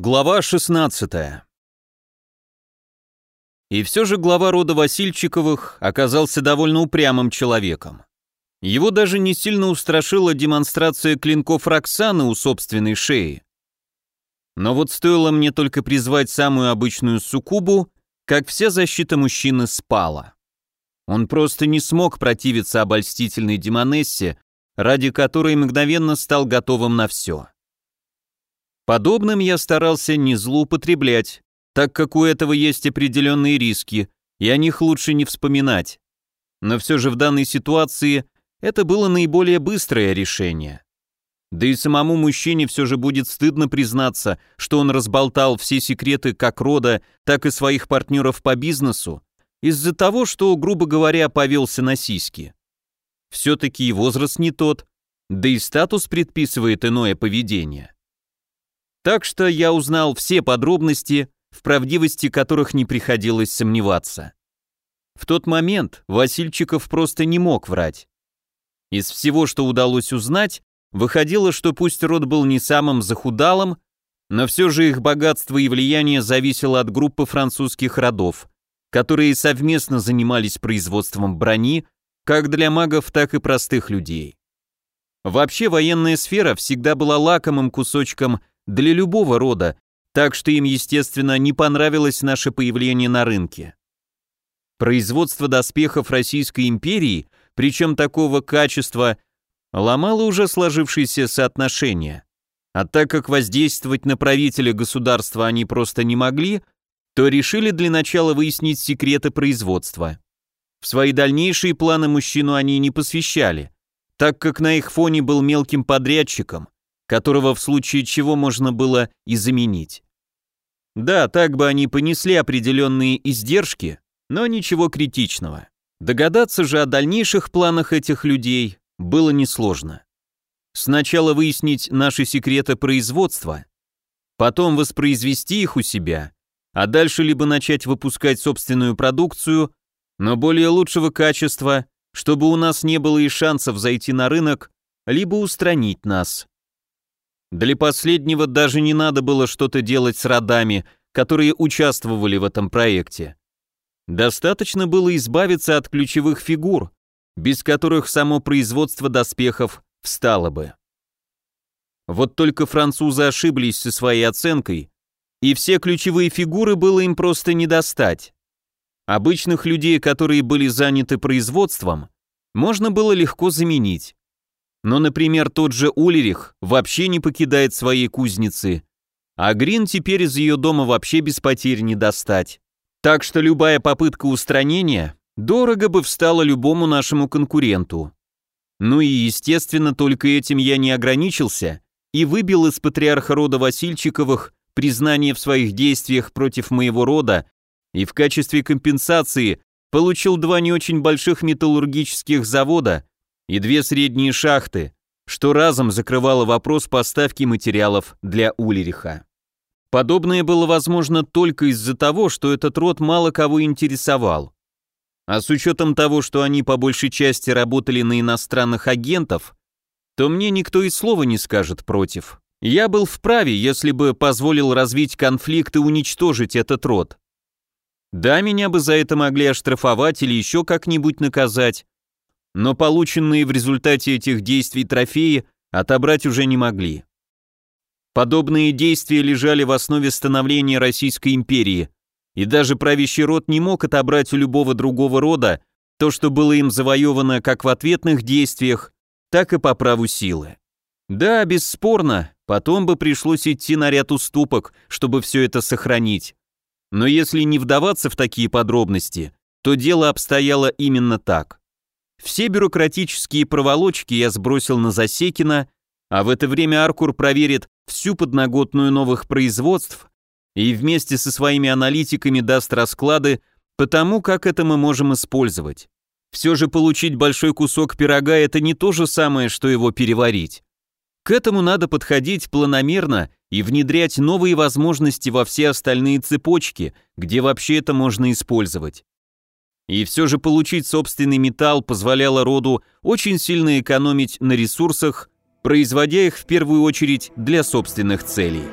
Глава 16 И все же глава рода Васильчиковых оказался довольно упрямым человеком. Его даже не сильно устрашила демонстрация клинков Роксаны у собственной шеи. Но вот стоило мне только призвать самую обычную суккубу, как вся защита мужчины спала. Он просто не смог противиться обольстительной демонессе, ради которой мгновенно стал готовым на все. Подобным я старался не злоупотреблять, так как у этого есть определенные риски, и о них лучше не вспоминать. Но все же в данной ситуации это было наиболее быстрое решение. Да и самому мужчине все же будет стыдно признаться, что он разболтал все секреты как рода, так и своих партнеров по бизнесу, из-за того, что, грубо говоря, повелся на сиськи. Все-таки и возраст не тот, да и статус предписывает иное поведение. Так что я узнал все подробности, в правдивости которых не приходилось сомневаться. В тот момент Васильчиков просто не мог врать. Из всего, что удалось узнать, выходило, что пусть род был не самым захудалым, но все же их богатство и влияние зависело от группы французских родов, которые совместно занимались производством брони как для магов, так и простых людей. Вообще военная сфера всегда была лакомым кусочком для любого рода, так что им, естественно, не понравилось наше появление на рынке. Производство доспехов Российской империи, причем такого качества, ломало уже сложившиеся соотношения. А так как воздействовать на правителя государства они просто не могли, то решили для начала выяснить секреты производства. В свои дальнейшие планы мужчину они не посвящали, так как на их фоне был мелким подрядчиком, которого в случае чего можно было и заменить. Да, так бы они понесли определенные издержки, но ничего критичного. Догадаться же о дальнейших планах этих людей было несложно. Сначала выяснить наши секреты производства, потом воспроизвести их у себя, а дальше либо начать выпускать собственную продукцию, но более лучшего качества, чтобы у нас не было и шансов зайти на рынок, либо устранить нас. Для последнего даже не надо было что-то делать с родами, которые участвовали в этом проекте. Достаточно было избавиться от ключевых фигур, без которых само производство доспехов встало бы. Вот только французы ошиблись со своей оценкой, и все ключевые фигуры было им просто не достать. Обычных людей, которые были заняты производством, можно было легко заменить. Но, например, тот же Улерих вообще не покидает своей кузницы, а Грин теперь из ее дома вообще без потерь не достать. Так что любая попытка устранения дорого бы встала любому нашему конкуренту. Ну и, естественно, только этим я не ограничился и выбил из патриарха рода Васильчиковых признание в своих действиях против моего рода и в качестве компенсации получил два не очень больших металлургических завода и две средние шахты, что разом закрывало вопрос поставки материалов для Улериха. Подобное было возможно только из-за того, что этот род мало кого интересовал. А с учетом того, что они по большей части работали на иностранных агентов, то мне никто и слова не скажет против. Я был вправе, если бы позволил развить конфликт и уничтожить этот род. Да, меня бы за это могли оштрафовать или еще как-нибудь наказать, но полученные в результате этих действий трофеи отобрать уже не могли. Подобные действия лежали в основе становления Российской империи, и даже правящий род не мог отобрать у любого другого рода то, что было им завоевано как в ответных действиях, так и по праву силы. Да, бесспорно, потом бы пришлось идти на ряд уступок, чтобы все это сохранить. Но если не вдаваться в такие подробности, то дело обстояло именно так. Все бюрократические проволочки я сбросил на Засекина, а в это время Аркур проверит всю подноготную новых производств и вместе со своими аналитиками даст расклады по тому, как это мы можем использовать. Все же получить большой кусок пирога – это не то же самое, что его переварить. К этому надо подходить планомерно и внедрять новые возможности во все остальные цепочки, где вообще это можно использовать. И все же получить собственный металл позволяло роду очень сильно экономить на ресурсах, производя их в первую очередь для собственных целей.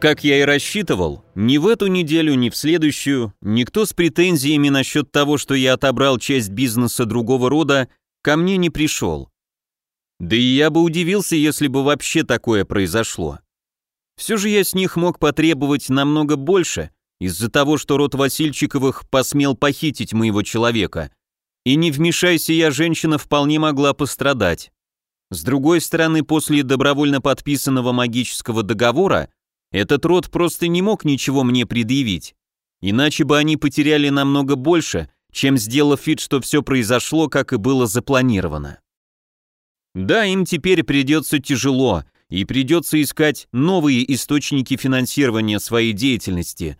Как я и рассчитывал, ни в эту неделю, ни в следующую никто с претензиями насчет того, что я отобрал часть бизнеса другого рода, ко мне не пришел. Да и я бы удивился, если бы вообще такое произошло. Все же я с них мог потребовать намного больше, из-за того, что род Васильчиковых посмел похитить моего человека. И не вмешайся я, женщина вполне могла пострадать. С другой стороны, после добровольно подписанного магического договора, этот род просто не мог ничего мне предъявить. Иначе бы они потеряли намного больше, чем сделав вид, что все произошло, как и было запланировано. Да, им теперь придется тяжело, и придется искать новые источники финансирования своей деятельности.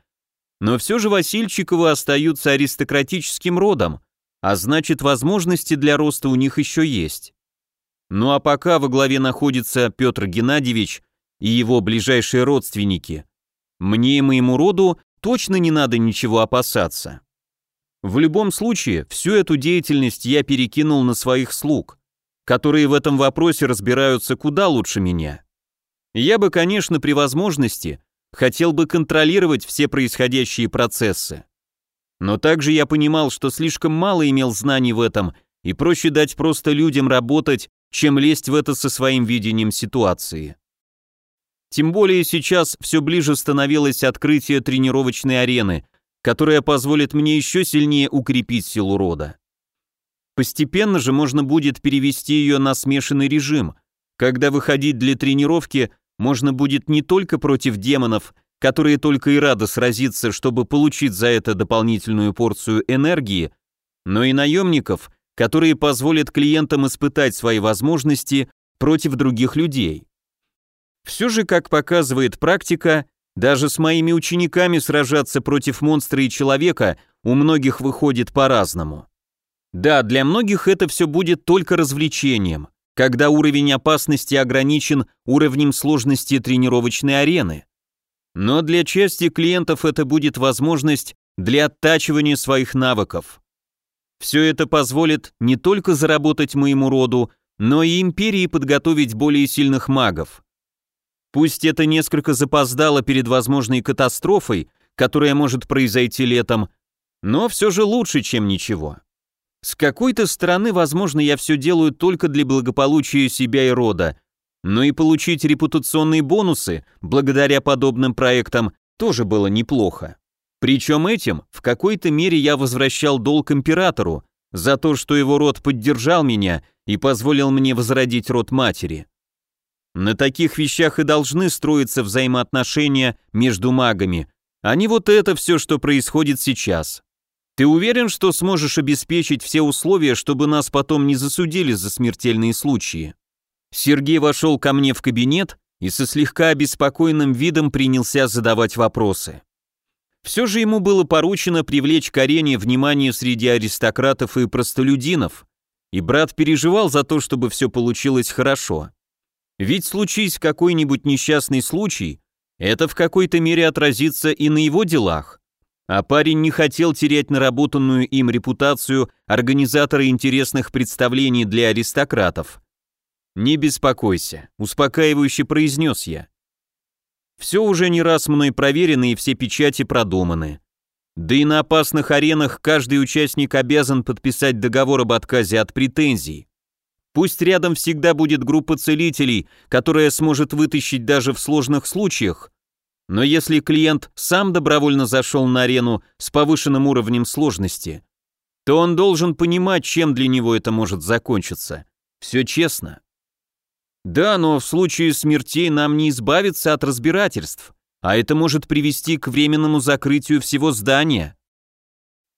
Но все же Васильчиковы остаются аристократическим родом, а значит возможности для роста у них еще есть. Ну а пока во главе находится Петр Геннадьевич, и его ближайшие родственники, мне и моему роду точно не надо ничего опасаться. В любом случае, всю эту деятельность я перекинул на своих слуг, которые в этом вопросе разбираются куда лучше меня. Я бы, конечно, при возможности хотел бы контролировать все происходящие процессы. Но также я понимал, что слишком мало имел знаний в этом, и проще дать просто людям работать, чем лезть в это со своим видением ситуации. Тем более сейчас все ближе становилось открытие тренировочной арены, которая позволит мне еще сильнее укрепить силу рода. Постепенно же можно будет перевести ее на смешанный режим, когда выходить для тренировки можно будет не только против демонов, которые только и рады сразиться, чтобы получить за это дополнительную порцию энергии, но и наемников, которые позволят клиентам испытать свои возможности против других людей. Все же, как показывает практика, даже с моими учениками сражаться против монстра и человека у многих выходит по-разному. Да, для многих это все будет только развлечением, когда уровень опасности ограничен уровнем сложности тренировочной арены. Но для части клиентов это будет возможность для оттачивания своих навыков. Все это позволит не только заработать моему роду, но и империи подготовить более сильных магов. Пусть это несколько запоздало перед возможной катастрофой, которая может произойти летом, но все же лучше, чем ничего. С какой-то стороны, возможно, я все делаю только для благополучия себя и рода, но и получить репутационные бонусы благодаря подобным проектам тоже было неплохо. Причем этим в какой-то мере я возвращал долг императору за то, что его род поддержал меня и позволил мне возродить род матери. На таких вещах и должны строиться взаимоотношения между магами, а не вот это все, что происходит сейчас. Ты уверен, что сможешь обеспечить все условия, чтобы нас потом не засудили за смертельные случаи? Сергей вошел ко мне в кабинет и со слегка обеспокоенным видом принялся задавать вопросы. Все же ему было поручено привлечь к арене внимание среди аристократов и простолюдинов, и брат переживал за то, чтобы все получилось хорошо. Ведь случись какой-нибудь несчастный случай, это в какой-то мере отразится и на его делах. А парень не хотел терять наработанную им репутацию организатора интересных представлений для аристократов. «Не беспокойся», — успокаивающе произнес я. «Все уже не раз мной проверено и все печати продуманы. Да и на опасных аренах каждый участник обязан подписать договор об отказе от претензий. Пусть рядом всегда будет группа целителей, которая сможет вытащить даже в сложных случаях, но если клиент сам добровольно зашел на арену с повышенным уровнем сложности, то он должен понимать, чем для него это может закончиться. Все честно. Да, но в случае смертей нам не избавиться от разбирательств, а это может привести к временному закрытию всего здания.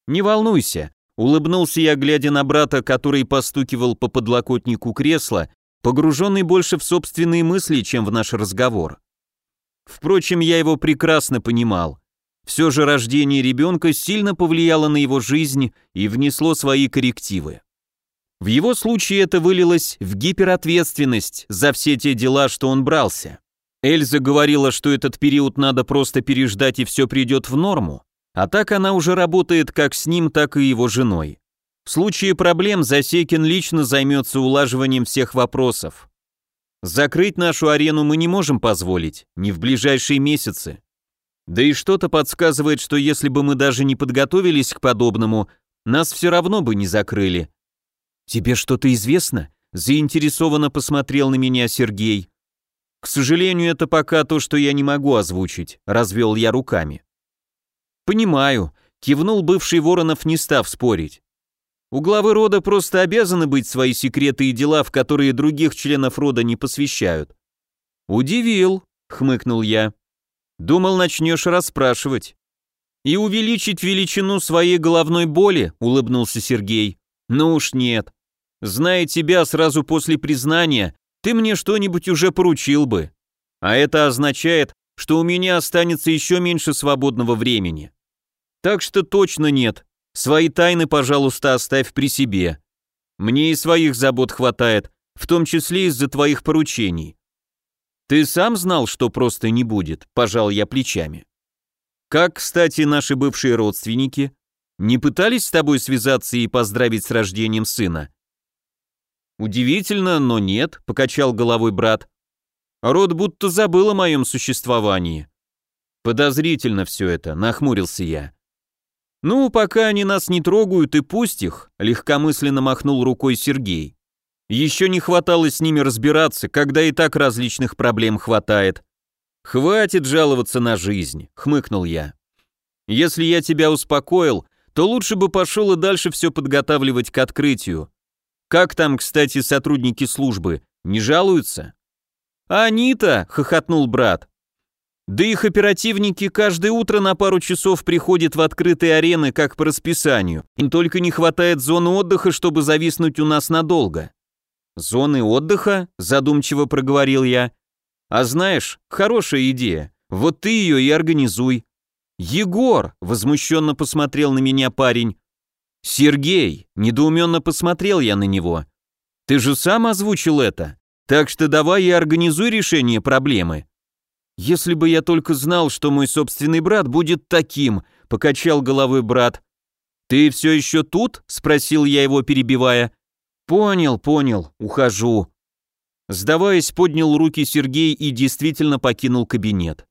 Не волнуйся, Улыбнулся я, глядя на брата, который постукивал по подлокотнику кресла, погруженный больше в собственные мысли, чем в наш разговор. Впрочем, я его прекрасно понимал. Все же рождение ребенка сильно повлияло на его жизнь и внесло свои коррективы. В его случае это вылилось в гиперответственность за все те дела, что он брался. Эльза говорила, что этот период надо просто переждать и все придет в норму. А так она уже работает как с ним, так и его женой. В случае проблем Засекин лично займется улаживанием всех вопросов. Закрыть нашу арену мы не можем позволить, не в ближайшие месяцы. Да и что-то подсказывает, что если бы мы даже не подготовились к подобному, нас все равно бы не закрыли. Тебе что-то известно? Заинтересованно посмотрел на меня Сергей. К сожалению, это пока то, что я не могу озвучить, развел я руками. Понимаю, кивнул бывший Воронов, не став спорить. У главы рода просто обязаны быть свои секреты и дела, в которые других членов рода не посвящают. Удивил, хмыкнул я. Думал, начнешь расспрашивать. И увеличить величину своей головной боли, улыбнулся Сергей. Ну уж нет. Зная тебя сразу после признания, ты мне что-нибудь уже поручил бы. А это означает, что у меня останется еще меньше свободного времени. Так что точно нет. Свои тайны, пожалуйста, оставь при себе. Мне и своих забот хватает, в том числе из-за твоих поручений. «Ты сам знал, что просто не будет?» – пожал я плечами. «Как, кстати, наши бывшие родственники? Не пытались с тобой связаться и поздравить с рождением сына?» «Удивительно, но нет», – покачал головой брат. «Род будто забыл о моем существовании». «Подозрительно все это», – нахмурился я. «Ну, пока они нас не трогают, и пусть их», – легкомысленно махнул рукой Сергей. Еще не хватало с ними разбираться, когда и так различных проблем хватает. «Хватит жаловаться на жизнь», — хмыкнул я. «Если я тебя успокоил, то лучше бы пошел и дальше все подготавливать к открытию. Как там, кстати, сотрудники службы, не жалуются?» «А они-то», — хохотнул брат. «Да их оперативники каждое утро на пару часов приходят в открытые арены, как по расписанию. Им только не хватает зоны отдыха, чтобы зависнуть у нас надолго. «Зоны отдыха?» – задумчиво проговорил я. «А знаешь, хорошая идея. Вот ты ее и организуй». «Егор!» – возмущенно посмотрел на меня парень. «Сергей!» – недоуменно посмотрел я на него. «Ты же сам озвучил это. Так что давай и организуй решение проблемы». «Если бы я только знал, что мой собственный брат будет таким», – покачал головой брат. «Ты все еще тут?» – спросил я его, перебивая. «Понял, понял, ухожу». Сдаваясь, поднял руки Сергей и действительно покинул кабинет.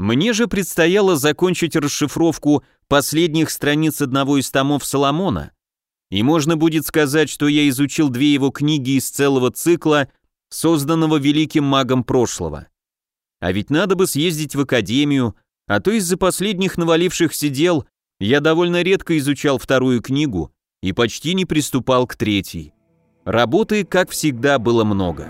Мне же предстояло закончить расшифровку последних страниц одного из томов Соломона, и можно будет сказать, что я изучил две его книги из целого цикла, созданного великим магом прошлого. А ведь надо бы съездить в академию, а то из-за последних навалившихся дел я довольно редко изучал вторую книгу, и почти не приступал к третьей. Работы, как всегда, было много.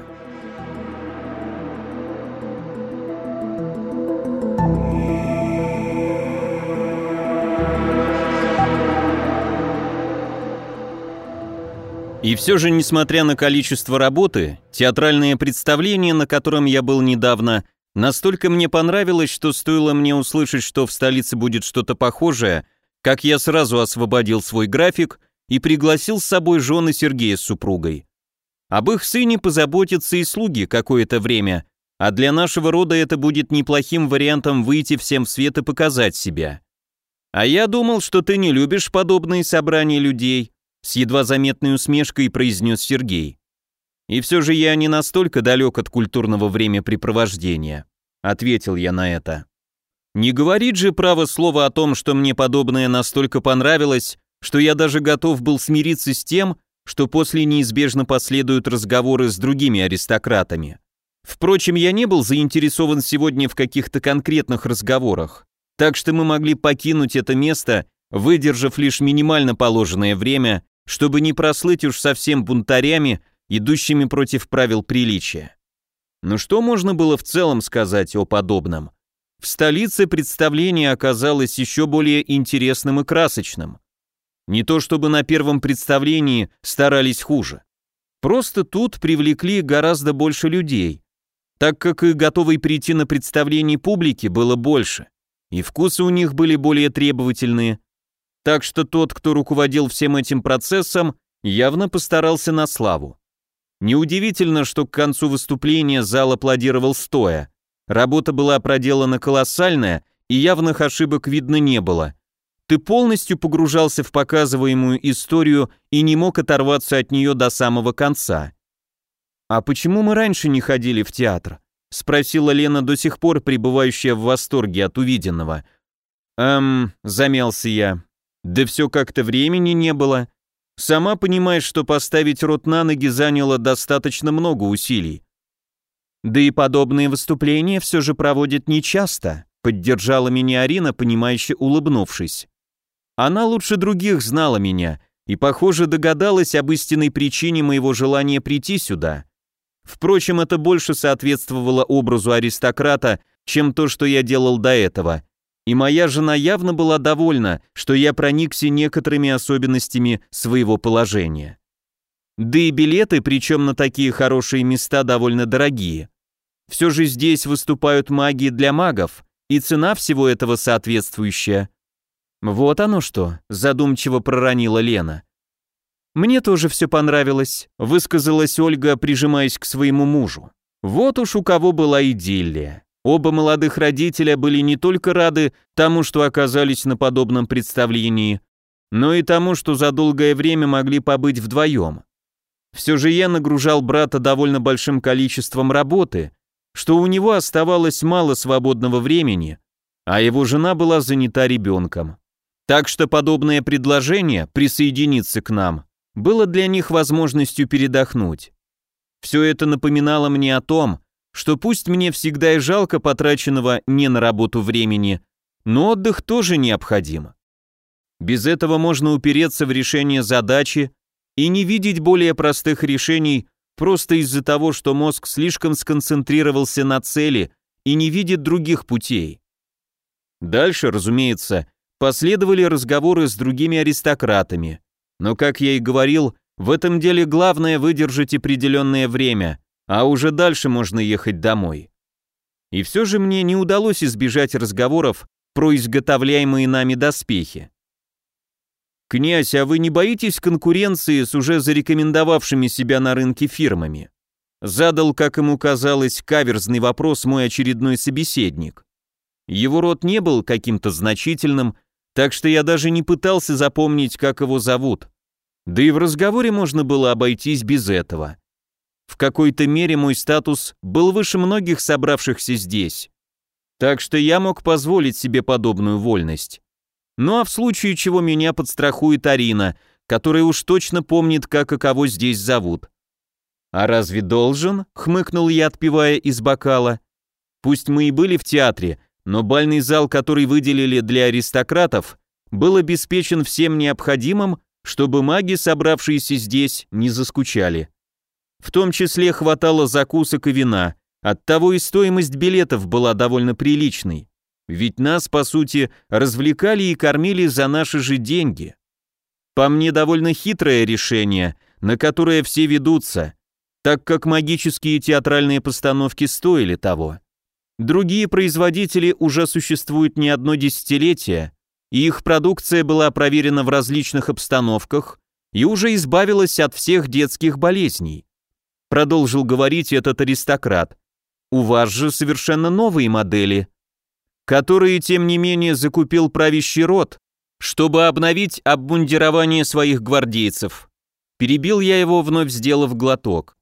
И все же, несмотря на количество работы, театральное представление, на котором я был недавно, настолько мне понравилось, что стоило мне услышать, что в столице будет что-то похожее, как я сразу освободил свой график и пригласил с собой жены Сергея с супругой. Об их сыне позаботятся и слуги какое-то время, а для нашего рода это будет неплохим вариантом выйти всем в свет и показать себя. А я думал, что ты не любишь подобные собрания людей, с едва заметной усмешкой произнес Сергей. И все же я не настолько далек от культурного времяпрепровождения, ответил я на это. Не говорит же право слово о том, что мне подобное настолько понравилось, что я даже готов был смириться с тем, что после неизбежно последуют разговоры с другими аристократами. Впрочем, я не был заинтересован сегодня в каких-то конкретных разговорах, так что мы могли покинуть это место, выдержав лишь минимально положенное время, чтобы не прослыть уж совсем бунтарями, идущими против правил приличия. Но что можно было в целом сказать о подобном? В столице представление оказалось еще более интересным и красочным. Не то чтобы на первом представлении старались хуже. Просто тут привлекли гораздо больше людей, так как и готовой прийти на представление публики было больше, и вкусы у них были более требовательные. Так что тот, кто руководил всем этим процессом, явно постарался на славу. Неудивительно, что к концу выступления зал аплодировал стоя. Работа была проделана колоссальная, и явных ошибок видно не было – ты полностью погружался в показываемую историю и не мог оторваться от нее до самого конца. «А почему мы раньше не ходили в театр?» — спросила Лена, до сих пор пребывающая в восторге от увиденного. «Эм...» — замялся я. «Да все как-то времени не было. Сама понимаешь, что поставить рот на ноги заняло достаточно много усилий. Да и подобные выступления все же проводят нечасто, поддержала меня Арина, понимающе улыбнувшись. Она лучше других знала меня и, похоже, догадалась об истинной причине моего желания прийти сюда. Впрочем, это больше соответствовало образу аристократа, чем то, что я делал до этого. И моя жена явно была довольна, что я проникся некоторыми особенностями своего положения. Да и билеты, причем на такие хорошие места, довольно дорогие. Все же здесь выступают маги для магов, и цена всего этого соответствующая. Вот оно что, задумчиво проронила Лена. Мне тоже все понравилось, высказалась Ольга, прижимаясь к своему мужу. Вот уж у кого была идиллия. Оба молодых родителя были не только рады тому, что оказались на подобном представлении, но и тому, что за долгое время могли побыть вдвоем. Все же я нагружал брата довольно большим количеством работы, что у него оставалось мало свободного времени, а его жена была занята ребенком. Так что подобное предложение присоединиться к нам было для них возможностью передохнуть. Все это напоминало мне о том, что пусть мне всегда и жалко потраченного не на работу времени, но отдых тоже необходим. Без этого можно упереться в решение задачи и не видеть более простых решений просто из-за того, что мозг слишком сконцентрировался на цели и не видит других путей. Дальше, разумеется, последовали разговоры с другими аристократами, но, как я и говорил, в этом деле главное выдержать определенное время, а уже дальше можно ехать домой. И все же мне не удалось избежать разговоров про изготовляемые нами доспехи. «Князь, а вы не боитесь конкуренции с уже зарекомендовавшими себя на рынке фирмами?» Задал, как ему казалось, каверзный вопрос мой очередной собеседник. Его род не был каким-то значительным, так что я даже не пытался запомнить, как его зовут. Да и в разговоре можно было обойтись без этого. В какой-то мере мой статус был выше многих собравшихся здесь. Так что я мог позволить себе подобную вольность. Ну а в случае чего меня подстрахует Арина, которая уж точно помнит, как и кого здесь зовут. «А разве должен?» — хмыкнул я, отпивая из бокала. «Пусть мы и были в театре, но бальный зал, который выделили для аристократов, был обеспечен всем необходимым, чтобы маги, собравшиеся здесь, не заскучали. В том числе хватало закусок и вина, оттого и стоимость билетов была довольно приличной. Ведь нас, по сути, развлекали и кормили за наши же деньги. По мне довольно хитрое решение, на которое все ведутся, так как магические театральные постановки стоили того. Другие производители уже существуют не одно десятилетие, и их продукция была проверена в различных обстановках и уже избавилась от всех детских болезней. Продолжил говорить этот аристократ. У вас же совершенно новые модели – которые, тем не менее, закупил правящий род, чтобы обновить обмундирование своих гвардейцев. Перебил я его, вновь сделав глоток.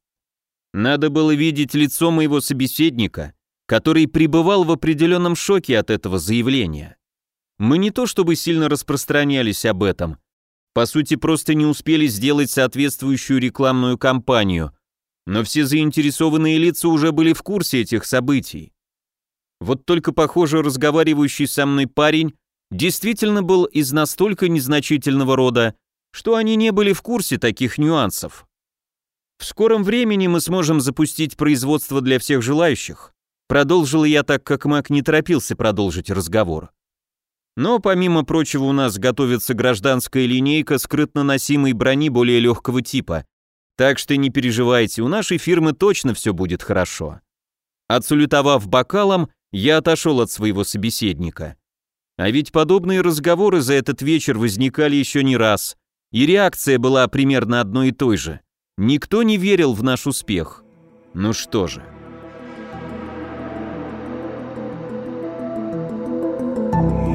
Надо было видеть лицо моего собеседника, который пребывал в определенном шоке от этого заявления. Мы не то чтобы сильно распространялись об этом, по сути просто не успели сделать соответствующую рекламную кампанию, но все заинтересованные лица уже были в курсе этих событий. Вот только, похоже, разговаривающий со мной парень действительно был из настолько незначительного рода, что они не были в курсе таких нюансов. В скором времени мы сможем запустить производство для всех желающих. Продолжил я так, как Мак не торопился продолжить разговор. Но помимо прочего у нас готовится гражданская линейка скрытно носимой брони более легкого типа. Так что не переживайте, у нашей фирмы точно все будет хорошо». Отсулютовав бокалом, я отошел от своего собеседника. А ведь подобные разговоры за этот вечер возникали еще не раз, и реакция была примерно одной и той же. Никто не верил в наш успех. Ну что же... Thank you.